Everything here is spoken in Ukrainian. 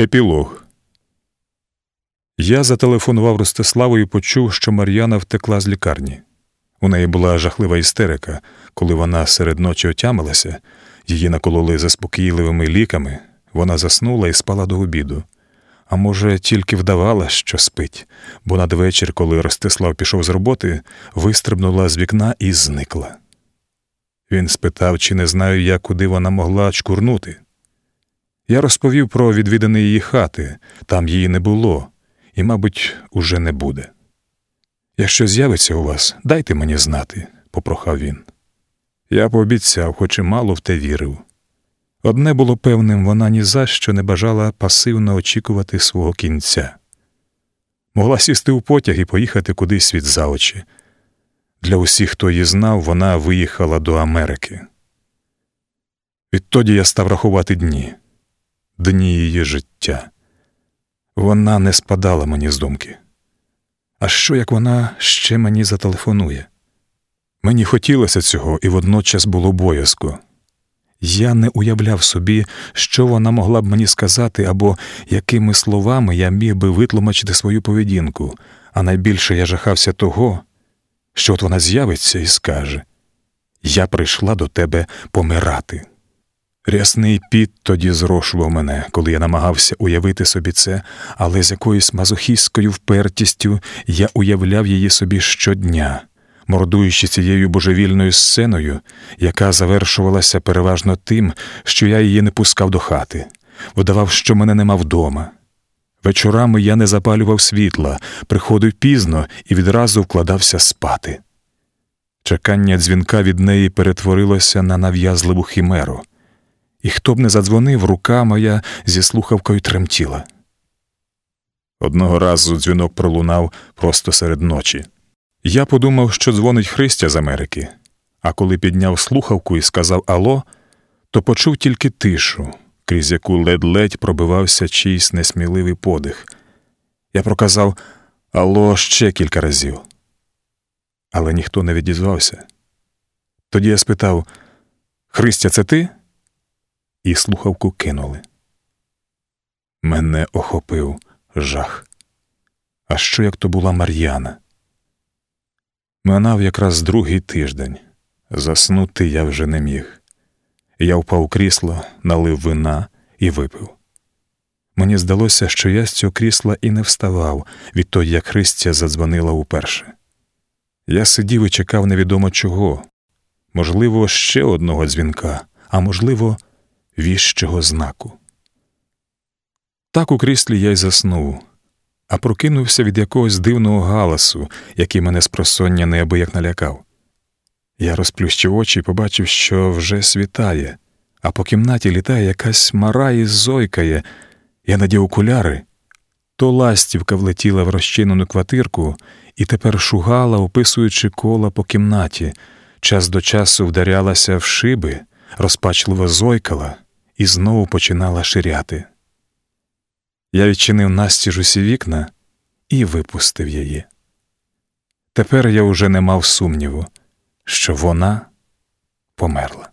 Епілог. Я зателефонував Ростиславу і почув, що Мар'яна втекла з лікарні. У неї була жахлива істерика, коли вона серед ночі отямилася, її накололи заспокійливими ліками, вона заснула і спала до обіду. А може, тільки вдавала, що спить, бо надвечір, коли Ростислав пішов з роботи, вистрибнула з вікна і зникла. Він спитав, чи не знаю я, куди вона могла чкурнути. Я розповів про відвідини її хати, там її не було, і, мабуть, уже не буде. Якщо з'явиться у вас, дайте мені знати, попрохав він. Я пообіцяв, хоч і мало в те вірив. Одне було певним, вона ні за що не бажала пасивно очікувати свого кінця. Могла сісти у потяг і поїхати кудись від за очі. Для усіх, хто її знав, вона виїхала до Америки. Відтоді я став рахувати дні дні її життя. Вона не спадала мені з думки. А що як вона ще мені зателефонує? Мені хотілося цього і водночас було боязко. Я не уявляв собі, що вона могла б мені сказати, або якими словами я міг би витлумачити свою поведінку, а найбільше я жахався того, що от вона з'явиться і скаже Я прийшла до тебе помирати. Рясний піт тоді зрошував мене, коли я намагався уявити собі це, але з якоюсь мазохістською впертістю я уявляв її собі щодня, мордуючи цією божевільною сценою, яка завершувалася переважно тим, що я її не пускав до хати, вдавав, що мене нема вдома. Вечорами я не запалював світла, приходив пізно і відразу вкладався спати. Чекання дзвінка від неї перетворилося на нав'язливу химеру і хто б не задзвонив, рука моя зі слухавкою тремтіла. Одного разу дзвінок пролунав просто серед ночі. Я подумав, що дзвонить Христя з Америки, а коли підняв слухавку і сказав Ало, то почув тільки тишу, крізь яку ледь-ледь пробивався чийсь несміливий подих. Я проказав Ало ще кілька разів, але ніхто не відізвався. Тоді я спитав Христя, це ти? І слухавку кинули. Мене охопив жах. А що як то була Мар'яна? Минав якраз другий тиждень. Заснути я вже не міг. Я впав у крісло, налив вина і випив. Мені здалося, що я з цього крісла і не вставав відтоді, як Христя задзвонила уперше. Я сидів і чекав невідомо чого, можливо, ще одного дзвінка, а можливо, віщого знаку. Так у кріслі я й заснув, а прокинувся від якогось дивного галасу, який мене з просоння неабияк налякав. Я розплющив очі і побачив, що вже світає, а по кімнаті літає якась мара і зойкає. Я надів окуляри. То ластівка влетіла в розчинену квартирку і тепер шугала, описуючи кола по кімнаті, час до часу вдарялася в шиби, розпачливо зойкала і знову починала ширяти. Я відчинив настіж усі вікна і випустив її. Тепер я уже не мав сумніву, що вона померла.